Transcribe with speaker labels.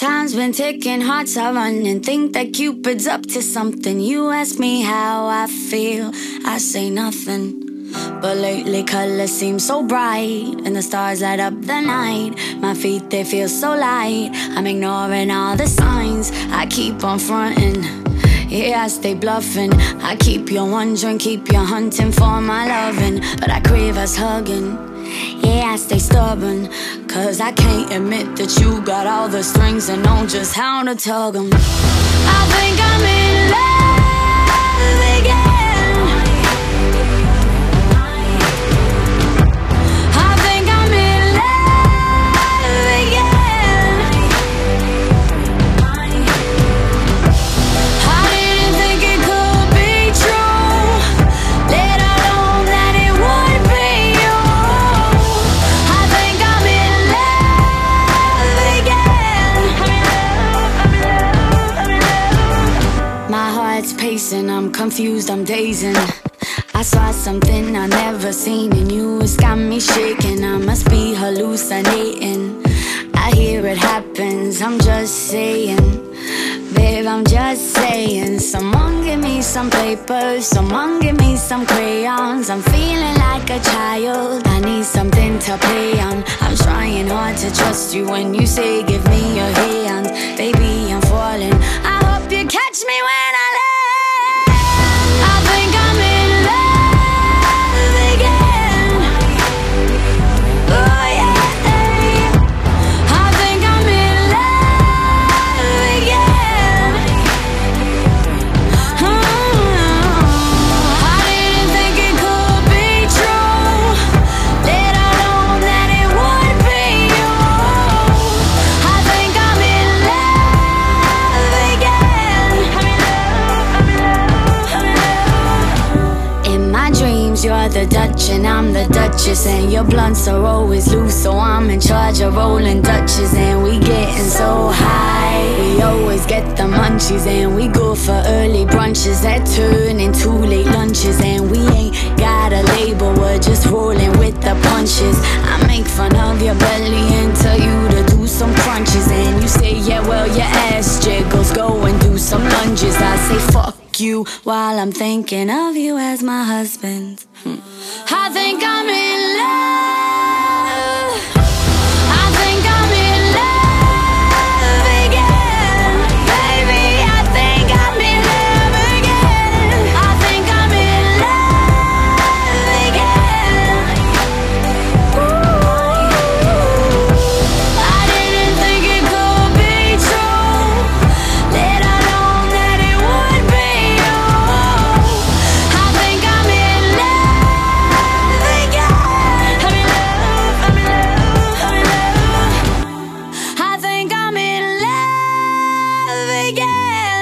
Speaker 1: Time's been ticking, hearts are running. Think that Cupid's up to something. You ask me how I feel, I say nothing. But lately colors seem so bright And the stars light up the night. My feet, they feel so light. I'm ignoring all the signs. I keep on fronting. Yeah, I stay bluffing. I keep you wondering, keep you hunting for my loving. But I crave us hugging. Yeah, I stay stubborn Cause I can't admit that you got all the strings And know just how to tug them I think I'm in pacing, I'm confused, I'm dazing. I saw something I never seen in you, it's got me shaking. I must be hallucinating. I hear it happens, I'm just saying. Babe, I'm just saying. Someone give me some paper Someone give me some crayons. I'm feeling like a child I need something to play on. I'm trying hard to trust you When you say give me your hand. Baby, I'm falling. I hope you catch me when you're the Dutch and I'm the Duchess And your blunts are always loose So I'm in charge of rolling Dutches And we getting so high. We always get the munchies And we go for early brunches. That turn into late lunches And we ain't got a label We're just rolling with the punches. I make fun of your belly And tell you to do some crunches And you say yeah well your ass jiggles Go and do some lunges. I say fuck you while I'm thinking of you as my husband. Hmm. I think I'm again.